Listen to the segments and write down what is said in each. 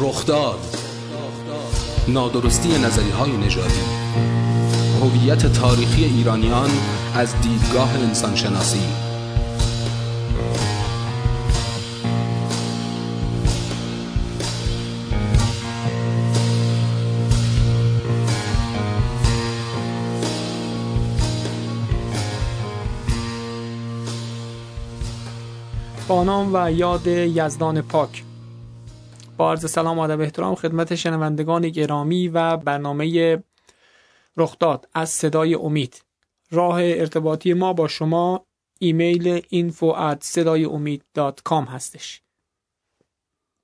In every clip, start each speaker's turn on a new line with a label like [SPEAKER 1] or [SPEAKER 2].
[SPEAKER 1] رخداد نادرستی نظری های نژادی. هویت تاریخی ایرانیان از دیدگاه انسانشناسی.
[SPEAKER 2] با نام و یاد یزدان پاک. با عرض سلام و ادب احترام خدمت شنوندگان گرامی و برنامه رخداد از صدای امید. راه ارتباطی ما با شما ایمیل info at صدای امید هستش.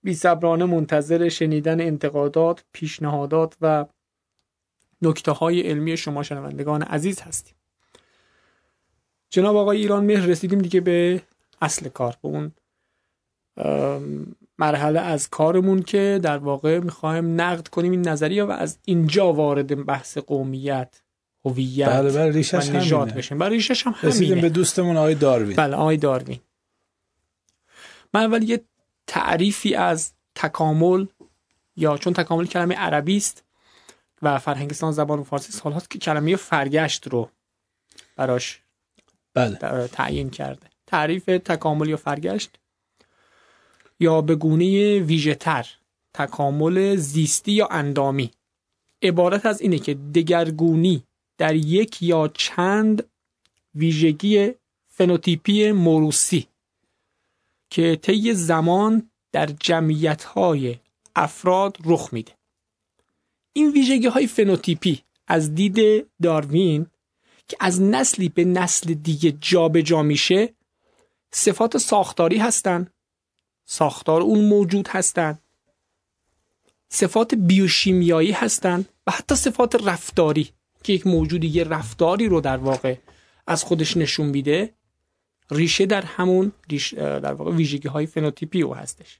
[SPEAKER 2] بی صبرانه منتظر شنیدن انتقادات، پیشنهادات و نکته های علمی شما شنوندگان عزیز هستیم. جناب آقای ایران مهر رسیدیم دیگه به اصل کار به اون مرحله از کارمون که در واقع می‌خوایم نقد کنیم این نظریه و از اینجا وارد بحث قومیت هویت
[SPEAKER 3] بله بله ریشش
[SPEAKER 2] و نژاد بشیم. بله ریشش هم همینه.
[SPEAKER 3] رسیدیم به دوستمون آقای داروین.
[SPEAKER 2] بله آقای داروین. من اول یه تعریفی از تکامل یا چون تکامل کلمه عربی است و فرهنگستان زبان و فارسی سالهاست که کلمه فرگشت رو براش
[SPEAKER 3] بله.
[SPEAKER 2] تعیین کرده. تعریف تکامل یا فرگشت؟ یا به گونه ویژهتر تکامل زیستی یا اندامی. عبارت از اینه که دگرگونی در یک یا چند ویژگی فنوتیپی موروسی که طی زمان در جمعیت های افراد رخ میده. این ویژگی های فنوتیپی از دید داروین که از نسلی به نسل دیگه جابجا جا میشه صفات ساختاری هستند ساختار اون موجود هستند صفات بیوشیمیایی هستند و حتی صفات رفتاری که یک موجودی یه رفتاری رو در واقع از خودش نشون میده ریشه در همون در واقع ویژگی های فنوتیپی او هستش.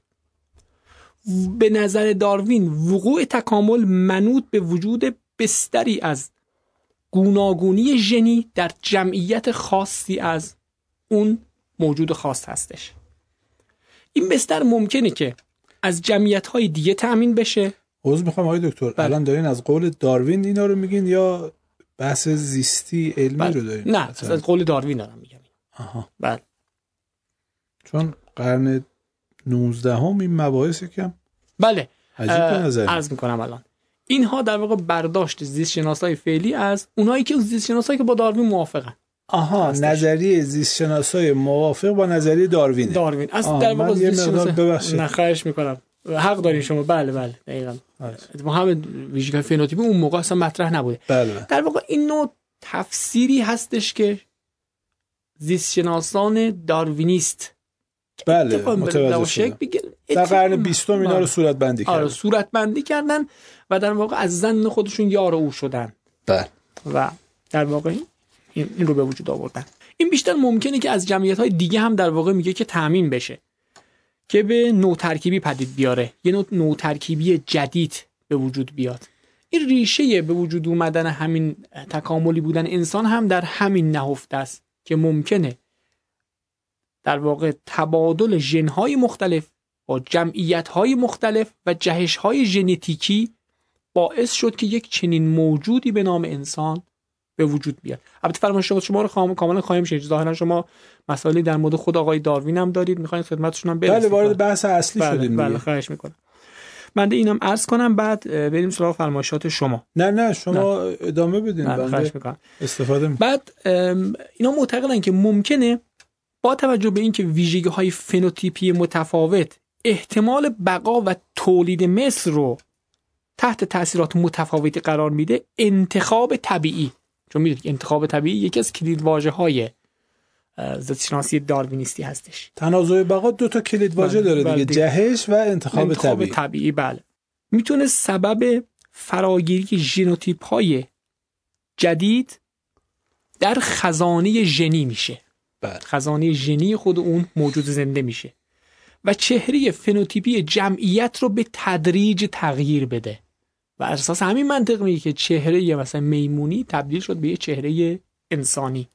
[SPEAKER 2] به نظر داروین وقوع تکامل منوط به وجود بستری از گوناگونی ژنی در جمعیت خاصی از اون موجود خاص هستش. این بستر ممکنه که از جمعیت های دیگه تأمین بشه.
[SPEAKER 3] عوض می‌خوام آقای دکتر. بله. الان دارین از قول داروین اینا رو میگین یا بحث زیستی علمی بله. رو دارین؟
[SPEAKER 2] نه از قول داروین دارم میگم.
[SPEAKER 3] آها.
[SPEAKER 2] بله.
[SPEAKER 3] چون قرن 19 هم این مباحث کم
[SPEAKER 2] بله.
[SPEAKER 3] عجیب
[SPEAKER 2] عرض می‌کنم الان. اینها در واقع برداشت زیست شناسای فعلی از اونایی که زیست شناسایی که با داروین موافقن.
[SPEAKER 3] آها هستش. نظریه زیست شناسای موافق با نظریه داروین.
[SPEAKER 2] داروین. از در واقع زیست شناسای نخواهش می‌کنم. حق دارین شما. بله بله دقیقاً. ما هم ویژگی فنوتیپی اون موقع اصلا مطرح نبوده.
[SPEAKER 3] بله.
[SPEAKER 2] در واقع این نوع تفسیری هستش که زیست شناسان داروینیست.
[SPEAKER 3] بله متوجه در قرن بیستم اینا رو بله. صورت بندی
[SPEAKER 2] آره،
[SPEAKER 3] کردن.
[SPEAKER 2] آره صورت بندی کردن و در واقع از زن خودشون یار او شدن.
[SPEAKER 3] بله.
[SPEAKER 2] و در واقع این رو به وجود آوردن. این بیشتر ممکنه که از جمعیت های دیگه هم در واقع میگه که تامین بشه که به نوترکیبی پدید بیاره. یه نوع نوترکیبی جدید به وجود بیاد. این ریشه به وجود اومدن همین تکاملی بودن انسان هم در همین نهفته است که ممکنه در واقع تبادل ژنهای مختلف با جمعیتهای مختلف و جهشهای ژنتیکی باعث شد که یک چنین موجودی به نام انسان به وجود بیاد. البته فرمایش شما شما رو کاملا خواهیم شد ظاهرا شما مسائلی در مورد خود آقای داروین هم دارید. می‌خواین خدمتشون هم
[SPEAKER 3] برسید. بله وارد بحث اصلی
[SPEAKER 2] بله
[SPEAKER 3] شدیم
[SPEAKER 2] بله خواهش می‌کنم. بنده اینم عرض کنم بعد بریم سراغ فرمایشات شما.
[SPEAKER 3] نه نه شما نه. ادامه بدین.
[SPEAKER 2] بله بنده می‌کنم.
[SPEAKER 3] استفاده می.
[SPEAKER 2] بعد اینا معتقدن که ممکنه با توجه به اینکه ویژگی های فنوتیپی متفاوت احتمال بقا و تولید مثل رو تحت تاثیرات متفاوتی قرار میده انتخاب طبیعی. چون می‌دونید انتخاب طبیعی یکی از کلید واژه های داروینیستی هستش
[SPEAKER 3] تنازع بقا دو تا کلید واژه بله، داره دیگه بله جهش و انتخاب,
[SPEAKER 2] انتخاب
[SPEAKER 3] طبیعی.
[SPEAKER 2] طبیعی بله می‌تونه سبب فراگیری ژنوتیپ های جدید در خزانه ژنی میشه
[SPEAKER 3] بله.
[SPEAKER 2] خزانه ژنی خود اون موجود زنده میشه و چهره فنوتیپی جمعیت رو به تدریج تغییر بده و اساس همین منطق میگه که چهره یه مثلا میمونی تبدیل شد به یه چهره انسانی.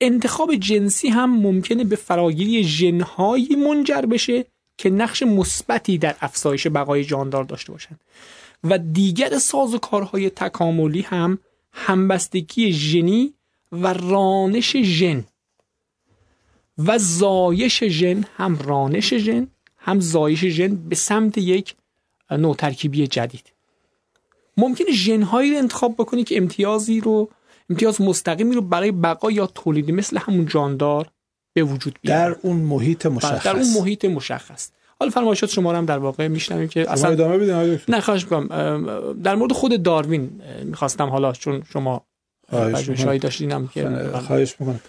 [SPEAKER 2] انتخاب جنسی هم ممکنه به فراگیری ژنهایی منجر بشه که نقش مثبتی در افزایش بقای جاندار داشته باشند. و دیگر ساز و کارهای تکاملی هم همبستگی ژنی و رانش ژن و زایش ژن هم رانش ژن هم زایش ژن به سمت یک نوع ترکیبی جدید. ممکنه ژنهایی رو انتخاب بکنی که امتیازی رو امتیاز مستقیمی رو برای بقا یا تولیدی مثل همون جاندار به وجود
[SPEAKER 3] بیاره. در اون محیط مشخص
[SPEAKER 2] در اون محیط مشخص. حالا فرمایشات شما هم در واقع میشنویم که
[SPEAKER 3] اصلا ادامه بدین
[SPEAKER 2] نه خواهش می‌کنم. در مورد خود داروین می‌خواستم حالا چون شما شاهی داشتینم که
[SPEAKER 3] خواهش می‌کنم.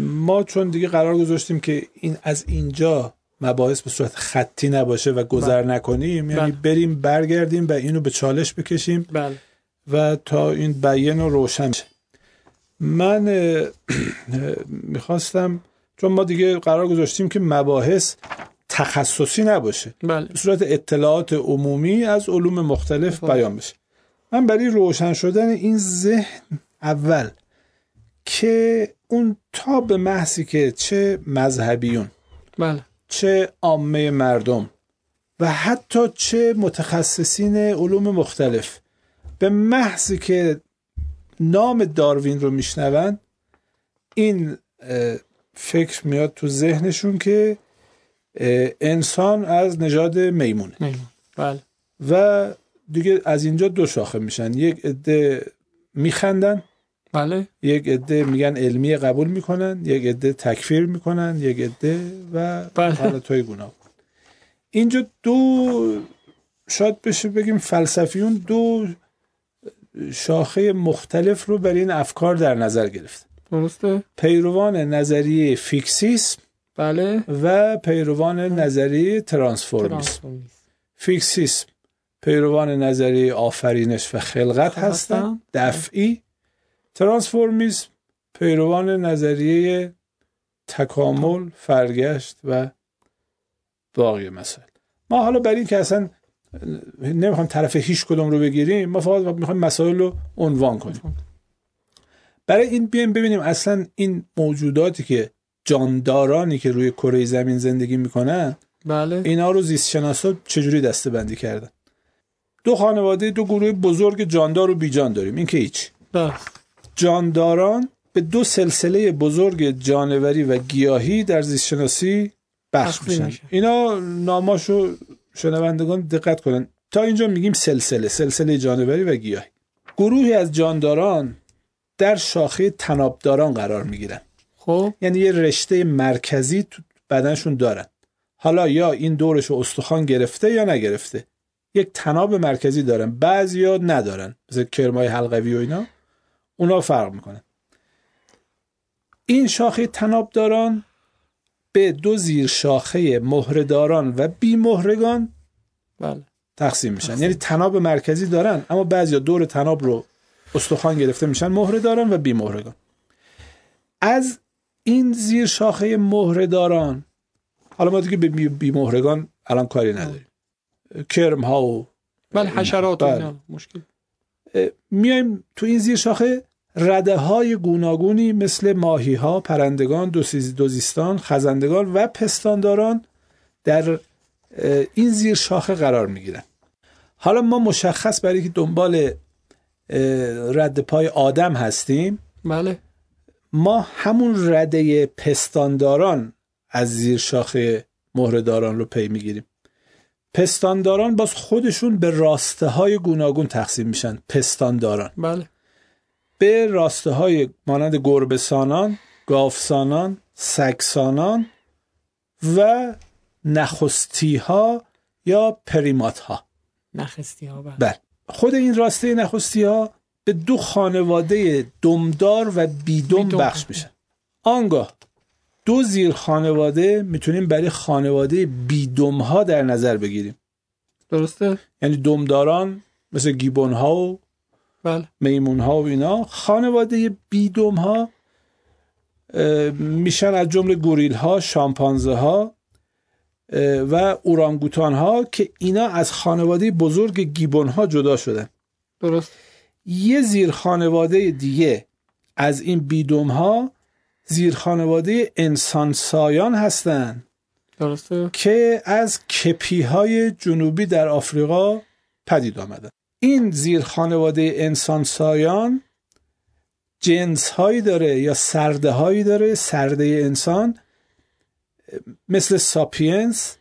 [SPEAKER 3] ما چون دیگه قرار گذاشتیم که این از اینجا مباحث به صورت خطی نباشه و گذر بله. نکنیم یعنی بله. بریم برگردیم و اینو به چالش بکشیم
[SPEAKER 2] بله.
[SPEAKER 3] و تا این بیان و روشن من می‌خواستم چون ما دیگه قرار گذاشتیم که مباحث تخصصی نباشه
[SPEAKER 2] بله.
[SPEAKER 3] به صورت اطلاعات عمومی از علوم مختلف بله. بیان بشه من برای روشن شدن این ذهن اول که اون تا به محضی که چه مذهبیون
[SPEAKER 2] بله.
[SPEAKER 3] چه عامه مردم و حتی چه متخصصین علوم مختلف. به محضی که نام داروین رو میشنون این فکر میاد تو ذهنشون که انسان از نژاد میمونه
[SPEAKER 2] بله.
[SPEAKER 3] و دیگه از اینجا دو شاخه میشن. یک عده میخندن
[SPEAKER 2] بله.
[SPEAKER 3] یک عده میگن علمی قبول می‌کنن یک عده تکفیر می‌کنن یک عده و
[SPEAKER 2] بله.
[SPEAKER 3] توی گناه. اینجا دو شاید بشه بگیم فلسفیون دو شاخه مختلف رو برای این افکار در نظر گرفت.
[SPEAKER 2] درسته؟
[SPEAKER 3] پیروان نظریه فیکسیسم
[SPEAKER 2] بله.
[SPEAKER 3] و پیروان نظریه ترانسفورمیسم. فیکسیسم پیروان نظریه آفرینش و خلقت خب، هستن. دفعی. ترانسفورمیسم پیروان نظریه تکامل فرگشت و باقی مسائل. ما حالا برای این که اصلا نمی‌خوام طرف هیچ کدوم رو بگیریم ما فقط می‌خوایم مسائل رو عنوان کنیم. برای این بیایم ببینیم اصلا این موجوداتی که جاندارانی که روی کره زمین زندگی می‌کنن
[SPEAKER 2] بله.
[SPEAKER 3] اینا رو زیست شناسا چجوری دسته بندی کردن؟ دو خانواده دو گروه بزرگ جاندار و بیجان داریم. این که هیچ.
[SPEAKER 2] بله.
[SPEAKER 3] جانداران به دو سلسله بزرگ جانوری و گیاهی در زیست شناسی بخش میشن. اینا ناماشو شنوندگان دقت کنن. تا اینجا میگیم سلسله سلسله جانوری و گیاهی. گروهی از جانداران در شاخه تنابداران قرار می‌گیرن.
[SPEAKER 2] خب.
[SPEAKER 3] یعنی یه رشته مرکزی تو بدنشون دارن. حالا یا این دورش استخوان گرفته یا نگرفته. یک تناب مرکزی دارن. بعضیا ندارن. مثل کرمای حلقوی و اینا. اونا فرق می‌کنن این شاخه تنابداران به دو زیر شاخه مهرهداران و بی مهرگان
[SPEAKER 2] بله.
[SPEAKER 3] تقسیم میشن. یعنی تناب مرکزی دارن اما بعضیا دور تناب رو استخوان گرفته میشن مهره دارن و بی مهرگان. از این زیر شاخه مهرهداران حالا ما دیگه به بی مهرگان الان کاری نداریم. کرم ها و
[SPEAKER 2] بله حشرات بله. مشکل.
[SPEAKER 3] میایم تو این زیر شاخه. رده های گوناگونی مثل ماهی ها پرندگان دوزیستان خزندگان و پستانداران در این زیر شاخه قرار می‌گیرن. حالا ما مشخص برای که دنبال رد پای آدم هستیم.
[SPEAKER 2] بله.
[SPEAKER 3] ما همون رده پستانداران از زیر شاخه مهرهداران رو پی می‌گیریم. پستانداران باز خودشون به راسته های گوناگون تقسیم میشن پستانداران.
[SPEAKER 2] بله.
[SPEAKER 3] به راسته های مانند گربسانان گاوسانان سگسانان و نخستی ها یا پریمات ها
[SPEAKER 2] نخستی ها
[SPEAKER 3] بله. بله. خود این راسته نخستی ها به دو خانواده دمدار و بیدم. بخش میشن. آنگاه دو زیر خانواده می‌تونیم برای خانواده بیدم ها در نظر بگیریم.
[SPEAKER 2] درسته؟
[SPEAKER 3] یعنی دمداران مثل گیبون ها و
[SPEAKER 2] بله.
[SPEAKER 3] میمون ها و اینا خانواده بیدم ها میشن از جمله گوریل ها شامپانزه ها و اورانگوتان ها که اینا از خانواده بزرگ گیبون ها جدا شدن.
[SPEAKER 2] درست.
[SPEAKER 3] یه زیر خانواده دیگه از این بیدوم ها زیر خانواده انسان سایان هستن.
[SPEAKER 2] درسته؟
[SPEAKER 3] که از کپی های جنوبی در آفریقا پدید آمدن. این زیر خانواده انسان سایان جنس هایی داره یا سرده هایی داره سرده انسان مثل ساپینس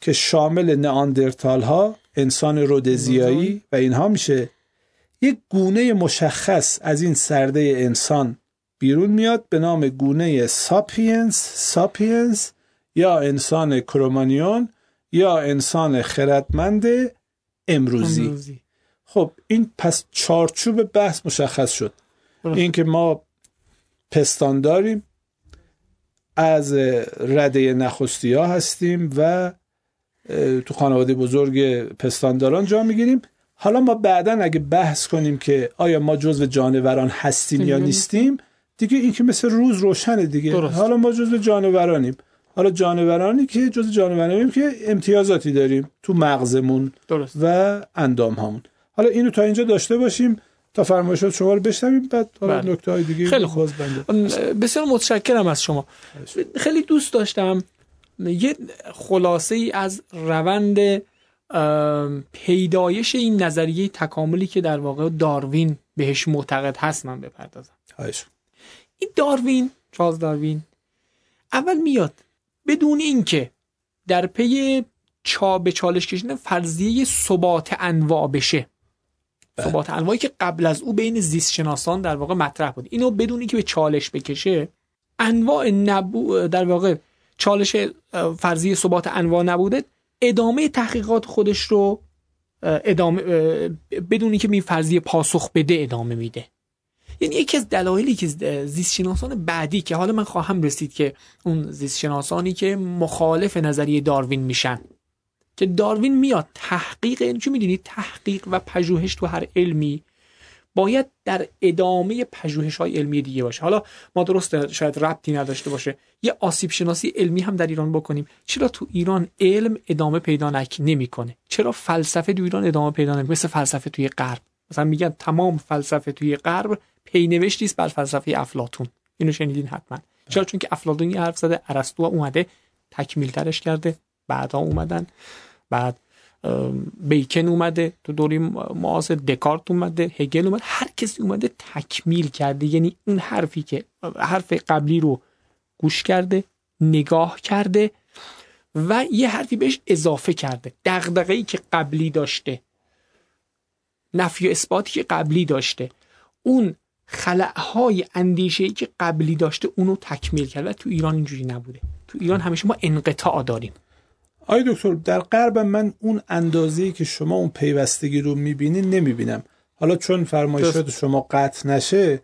[SPEAKER 3] که شامل نئاندرتال ها انسان رودزیایی و اینها میشه. یک گونه مشخص از این سرده انسان بیرون میاد به نام گونه ساپینس ساپینس یا انسان کرومانیون یا انسان خردمند امروزی, امروزی. خب این پس چارچوب بحث مشخص شد. این که ما پستان داریم از رده نخستی ها هستیم و تو خانواده بزرگ پستانداران جا می‌گیریم. حالا ما بعدا اگه بحث کنیم که آیا ما جزو جانوران هستیم یا نیستیم دیگه این که مثل روز روشنه دیگه. درست. حالا ما جزو جانورانیم. حالا جانورانی که جزو جانورانیم که امتیازاتی داریم تو مغزمون درست. و اندام همون حالا اینو تا اینجا داشته باشیم تا فرمایشات شما رو بشنویم بعد بله. نکته های دیگه
[SPEAKER 2] خیلی خوب. بسیار متشکرم از شما. خیلی دوست داشتم یه خلاصه ای از روند پیدایش این نظریه تکاملی که در واقع داروین بهش معتقد هست من بپردازم. این داروین چارلز داروین. اول میاد. بدون اینکه در پی چا به چالش کشیدن فرضیه ثبات انواع بشه. بله. ثبات انواعی که قبل از او بین زیست شناسان در واقع مطرح بود. اینو بدون اینکه به چالش بکشه انواع نبو در واقع چالش فرضی ثبات انواع نبوده ادامه تحقیقات خودش رو ادامه بدون اینکه این فرضیه پاسخ بده ادامه میده. یعنی یکی از دلایلی که زیست شناسان بعدی که حالا من خواهم رسید که اون زیست شناسانی که مخالف نظریه داروین میشن. که داروین میاد تحقیق یعنی چی می‌دونی؟ تحقیق و پژوهش تو هر علمی باید در ادامه پژوهش های علمی دیگه باشه. حالا ما درست شاید ربطی نداشته باشه. یه آسیب شناسی علمی هم در ایران بکنیم. چرا تو ایران علم ادامه پیدا نمی‌کنه؟ چرا فلسفه تو ایران ادامه پیدا نمی‌کنه؟ مثل فلسفه توی غرب. مثلا میگن تمام فلسفه توی غرب پینوشتی است بر فلسفه افلاطون. اینو شنیدین حتما. چرا؟ چون که افلاطون حرف زده ارسطو اومده تکمیل ترش کرده بعدا اومدن. بعد بیکن اومده تو دوری معاصر دکارت اومده هگل اومده هر کسی اومده تکمیل کرده. یعنی اون حرفی که حرف قبلی رو گوش کرده نگاه کرده و یه حرفی بهش اضافه کرده. دغدغه‌ای که قبلی داشته. نفی و اثباتی که قبلی داشته. اون خلعهای اندیشه که قبلی داشته اونو تکمیل کرد و تو ایران اینجوری نبوده. تو ایران همیشه ما انقطاع داریم.
[SPEAKER 3] آی دکتر در غرب من اون اندازه‌ای که شما اون پیوستگی رو می‌بینین نمی‌بینم. حالا چون فرمایشات شما قطع نشه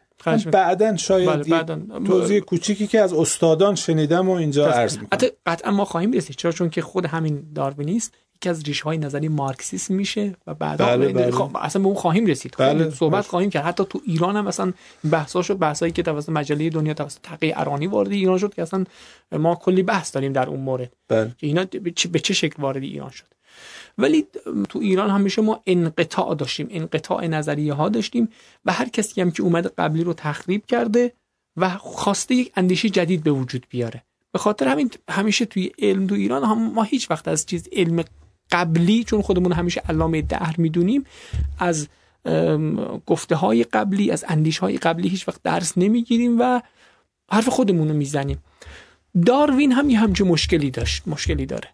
[SPEAKER 3] بعدا شاید بله توضیح کوچیکی که از استادان شنیدم و اینجا عرض می‌کنم.
[SPEAKER 2] قطعا ما خواهیم رسید چرا؟ چون که خود همین داروینیست یکی از ریشه های نظری مارکسیسم میشه و بعدا بله بله. خب، اصلا به اون خواهیم رسید بله. صحبت بله. خواهیم کرد حتی تو ایران هم مثلا بحثاشو بحثایی که توسط مجله دنیا توسط تقی ارانی وارد ایران شد که اصلا ما کلی بحث داریم در اون مورد بله. که اینا به چه شکل وارد ایران شد ولی تو ایران همیشه ما انقطاع داشتیم انقطاع نظریه ها داشتیم و هر کسی هم که اومده قبلی رو تخریب کرده و خواسته یک اندیشه جدید به وجود بیاره به خاطر همین همیشه توی علم تو ایران هم ما هیچ وقت از چیز علم قبلی چون خودمون همیشه علامه دهر می‌دونیم از گفته های قبلی از اندیش های قبلی هیچ وقت درس نمی‌گیریم و حرف خودمون رو می‌زنیم. داروین هم یه همچه مشکلی داشت مشکلی داره.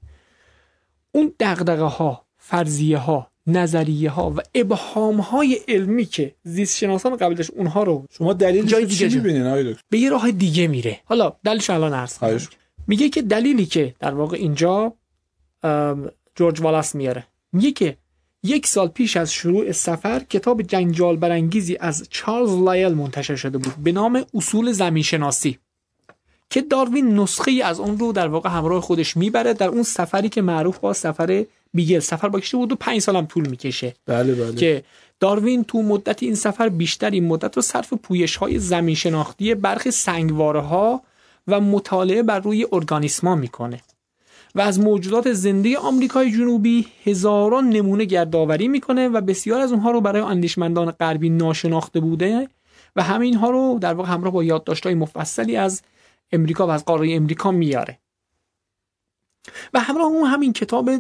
[SPEAKER 2] اون دقدقه ها فرضیه ها نظریه ها و ابهام های علمی که زیست شناسان قبل داشت اونها رو
[SPEAKER 3] شما دلیل جای دیگه می‌بینین
[SPEAKER 2] به یه راه دیگه میره. حالا دلیلش الان عرض میگه که دلیلی که در واقع اینجا جورج والاس میاره. میگه که یک سال پیش از شروع سفر کتاب جنجال برانگیزی از چارلز لایل منتشر شده بود به نام اصول زمین شناسی که داروین نسخه ای از اون رو در واقع همراه خودش می‌بره در اون سفری که معروف با سفر بیگل. سفر با کشتی بود و پنج سال هم طول می‌کشه.
[SPEAKER 3] بله بله.
[SPEAKER 2] که داروین تو مدت این سفر بیشتر این مدت رو صرف پویش های زمین شناختی برخی سنگواره ها و مطالعه بر روی ارگانیسما می‌کنه. و از موجودات زنده آمریکای جنوبی هزاران نمونه گردآوری می‌کنه و بسیار از اونها رو برای اندیشمندان غربی ناشناخته بوده و همه اینها رو در واقع همراه با یادداشت‌های مفصلی از امریکا و از قاره امریکا میاره. و همراه اون همین کتاب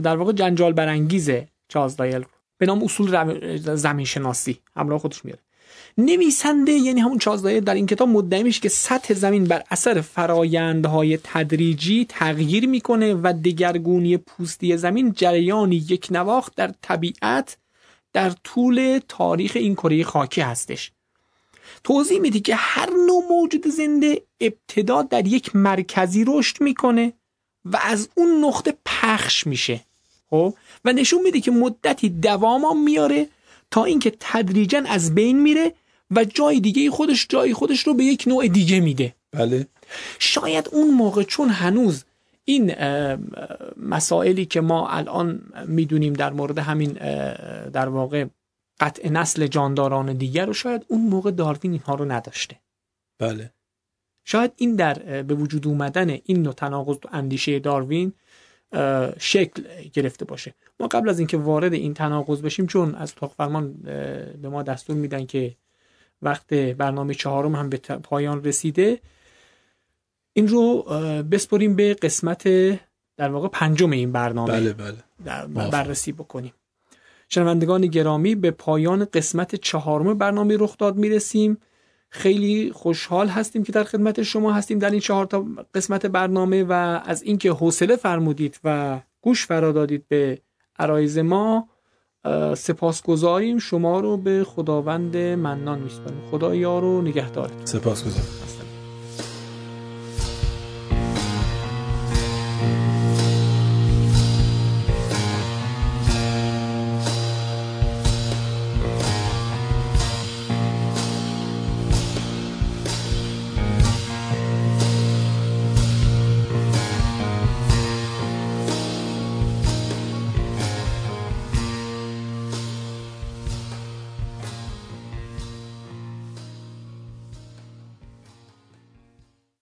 [SPEAKER 2] در واقع جنجال برانگیزه چارلز دایل به نام اصول زمین شناسی همراه خودش میاره. نویسنده یعنی همون چارلز دایل در این کتاب مدعی میشه که سطح زمین بر اثر فرایندهای تدریجی تغییر می‌کنه و دگرگونی پوستی زمین جریانی یک نواخت در طبیعت در طول تاریخ این کره خاکی هستش. توضیح میده که هر نوع موجود زنده ابتدا در یک مرکزی رشد می‌کنه و از اون نقطه پخش میشه. خب؟ و نشون میده که مدتی دوام میاره تا اینکه تدریجا از بین میره و جای دیگه خودش جای خودش رو به یک نوع دیگه میده.
[SPEAKER 3] بله.
[SPEAKER 2] شاید اون موقع چون هنوز این مسائلی که ما الان می‌دونیم در مورد همین در واقع قطع نسل جانداران دیگر رو شاید اون موقع داروین اینها رو نداشته.
[SPEAKER 3] بله.
[SPEAKER 2] شاید این در به وجود اومدن این نوع تناقض و اندیشه داروین شکل گرفته باشه. ما قبل از اینکه وارد این تناقض بشیم چون از اتاق فرمان به ما دستور میدن که وقت برنامه چهارم هم به پایان رسیده این رو بسپریم به قسمت در واقع پنجم این برنامه.
[SPEAKER 3] بله بله.
[SPEAKER 2] در بررسی بکنیم. شنوندگان گرامی به پایان قسمت چهارم برنامه رخ داد می‌رسیم. خیلی خوشحال هستیم که در خدمت شما هستیم در این چهار تا قسمت برنامه و از اینکه حوصله فرمودید و گوش فرا دادید به عرایز ما سپاسگزاریم شما رو به خداوند منان میسپاریم. خدا یار و نگهدارت
[SPEAKER 3] سپاسگزارم